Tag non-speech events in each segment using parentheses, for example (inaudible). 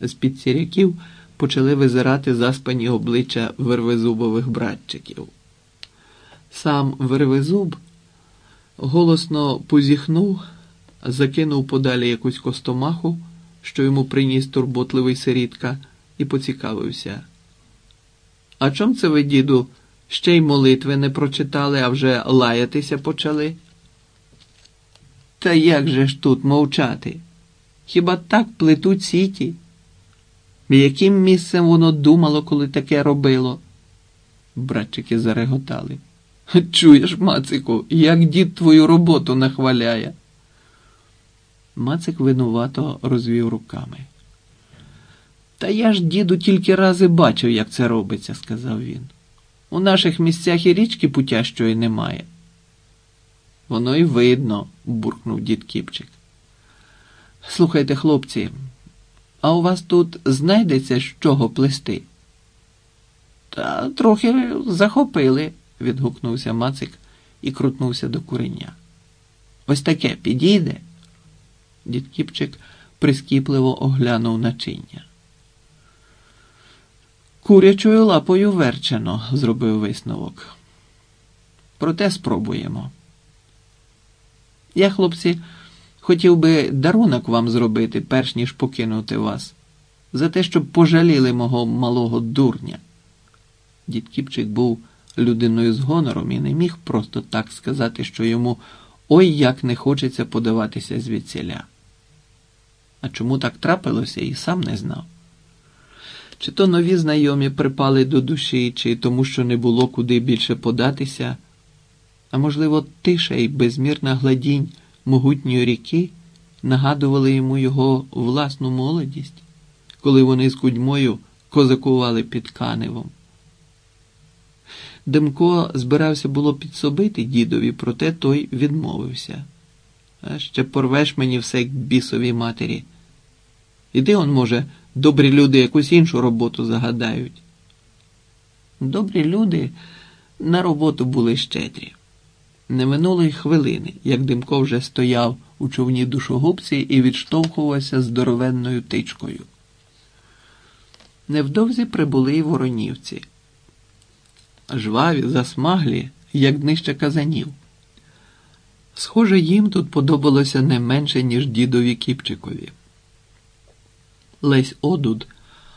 З-під сіряків почали визирати заспані обличчя вервезубових братчиків. Сам вервезуб голосно позіхнув, закинув подалі якусь костомаху, що йому приніс турботливий сирітка, і поцікавився. А чом це ви, діду, ще й молитви не прочитали, а вже лаятися почали? Та як же ж тут мовчати? Хіба так плетуть сіті? Яким місцем воно думало, коли таке робило? Братчики зареготали. Чуєш, Мацику, як дід твою роботу нахваляє. Мацик винувато розвів руками. Та я ж, діду, тільки рази бачив, як це робиться, сказав він. У наших місцях і річки путящої немає. Воно й видно, буркнув дід Кіпчик. Слухайте, хлопці, а у вас тут знайдеться з чого плести? Та трохи захопили, відгукнувся Мацик і крутнувся до куреня. Ось таке підійде. Дід Кіпчик прискіпливо оглянув начиння. Курячою лапою верчено, зробив висновок. Проте спробуємо. Я, хлопці, хотів би дарунок вам зробити, перш ніж покинути вас, за те, щоб пожаліли мого малого дурня. Дід Кіпчик був людиною з гонором і не міг просто так сказати, що йому ой як не хочеться подаватися звідсіля. А чому так трапилося, і сам не знав. Чи то нові знайомі припали до душі, чи тому, що не було куди більше податися, а можливо, тиша і безмірна гладінь могутньої ріки нагадували йому його власну молодість, коли вони з кудьмою козакували під каневом. Демко збирався було підсобити дідові, проте той відмовився. А ще порвеш мені все к бісовій матері. Іди он, може, добрі люди якусь іншу роботу загадають. Добрі люди на роботу були щедрі. Не минулої хвилини, як Димко вже стояв у човні душогубці і відштовхувався здоровенною тичкою. Невдовзі прибули й воронівці. Жваві, засмаглі, як днище казанів. Схоже, їм тут подобалося не менше, ніж дідові Кіпчикові. Лесь Одуд,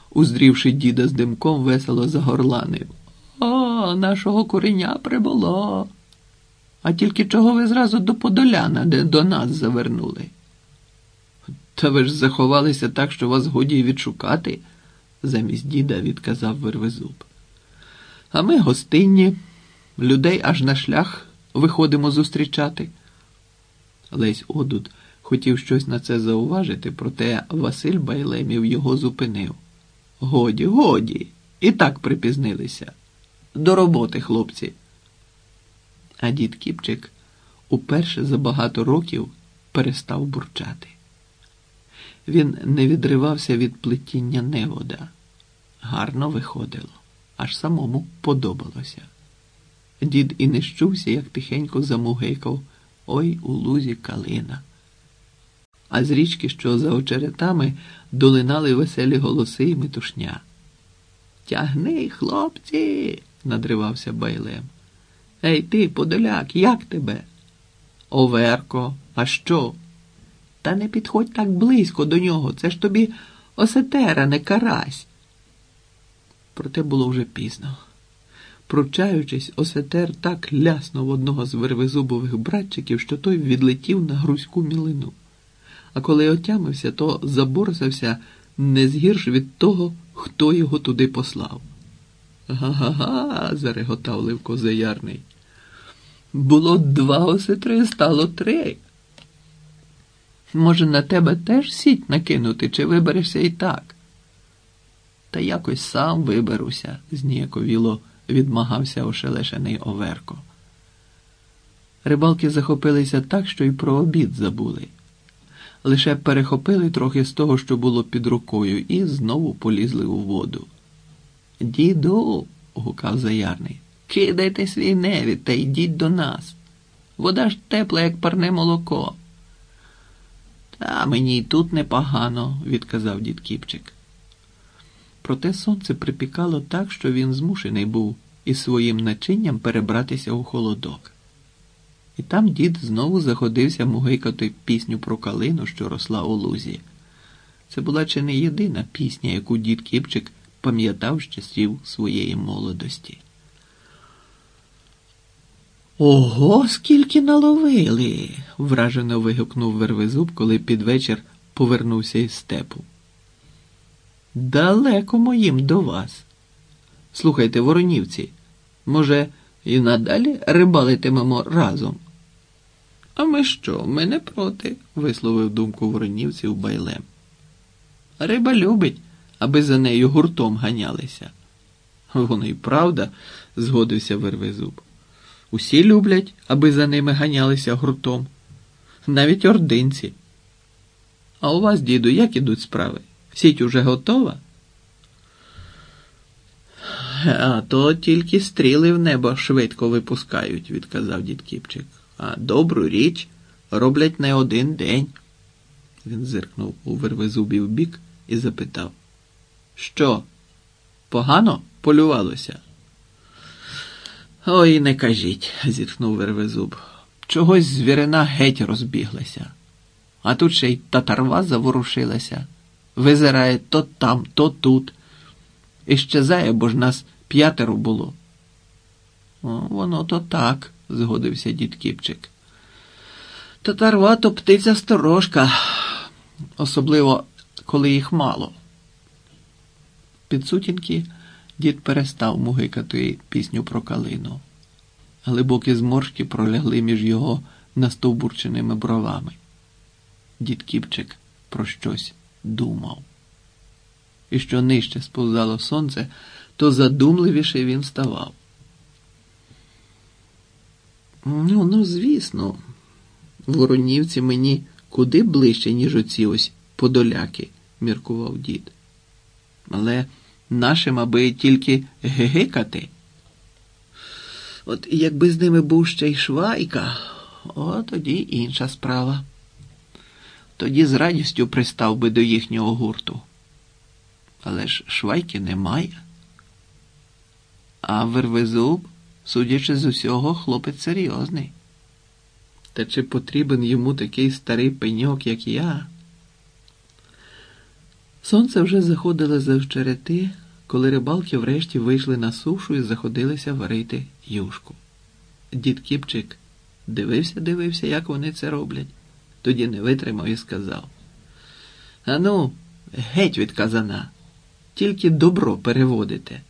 уздрівши діда з димком, весело загорланив. О, нашого куреня прибуло. А тільки чого ви зразу до Подоляна, де до нас завернули? Та ви ж заховалися так, що вас годі й відшукати, замість діда відказав Вервезуб. А ми гостинні, людей аж на шлях виходимо зустрічати. Лесь Одуд хотів щось на це зауважити, проте Василь Байлемів його зупинив. Годі, годі, і так припізнилися. До роботи, хлопці. А дід Кіпчик уперше за багато років перестав бурчати. Він не відривався від плетіння невода. Гарно виходило, аж самому подобалося. Дід і не щувся, як тихенько замугикав ой у лузі калина. А з річки, що за очеретами, долинали веселі голоси і метушня. Тягни, хлопці, надривався байлем. Ей ти, подоляк, як тебе? Оверко, а що? Та не підходь так близько до нього, це ж тобі осетера, не карась. Проте було вже пізно. Пручаючись, осетер так ляснув одного з вервезубових братчиків, що той відлетів на грузьку мілину. А коли отямився, то заборсався не згірш від того, хто його туди послав. Га-га-га, зареготав Левко Заярний. Було два осетри, стало три. Може, на тебе теж сіть накинути, чи виберешся і так? Та якось сам виберуся, зніяковіло відмагався ошелешений Оверко. Рибалки захопилися так, що й про обід забули. Лише перехопили трохи з того, що було під рукою, і знову полізли у воду. Діду, гукав заярний, кидайте свій невід та йдіть до нас. Вода ж тепла, як парне молоко. Та мені й тут непогано, відказав дід Кіпчик. Проте сонце припікало так, що він змушений був із своїм начинням перебратися у холодок. І там дід знову заходився мугикати пісню про калину, що росла у лузі. Це була чи не єдина пісня, яку дід Кіпчик пам'ятав з часів своєї молодості. Ого, скільки наловили. вражено вигукнув Вервезуб, коли під вечір повернувся із степу. Далеко моїм до вас. Слухайте, воронівці, може, і надалі рибалитимемо разом? А ми що? Ми не проти, висловив думку воронівців байлем. Риба любить, аби за нею гуртом ганялися. Воно й правда, згодився Вервезуб. Усі люблять, аби за ними ганялися гуртом, навіть ординці. А у вас, діду, як ідуть справи? Сіть уже готова? А то тільки стріли в небо швидко випускають, відказав дід Кіпчик. А добру річ роблять не один день. Він зиркнув у вервезубів бік і запитав. Що? Погано полювалося? Ой, не кажіть, (laughs) зітхнув Вервезуб. Чогось звірина геть розбіглася. А тут ще й татарва заворушилася, визирає то там, то тут. І щезає, бо ж нас п'ятеро було. О, Воно то так, згодився дід Кіпчик. Татарва то птиця сторожка, особливо коли їх мало. Під сутінки дід перестав мугикати пісню про калину. Глибокі зморшки пролягли між його настовбурченими бровами. Дід Кіпчик про щось думав. І що нижче сповзало сонце, то задумливіше він ставав. Ну, ну, звісно, воронівці мені куди ближче, ніж оці ось подоляки, міркував дід. Але нашим аби тільки гегикати. От якби з ними був ще й швайка, о тоді інша справа. Тоді з радістю пристав би до їхнього гурту. Але ж швайки немає. А Вервезуб, судячи з усього, хлопець серйозний. Та чи потрібен йому такий старий пеньок, як я? Сонце вже заходило за вчерети, коли рибалки врешті вийшли на сушу і заходилися варити юшку. Дід Кіпчик дивився, дивився, як вони це роблять. Тоді не витримав і сказав: Ану, геть від казана, тільки добро переводите.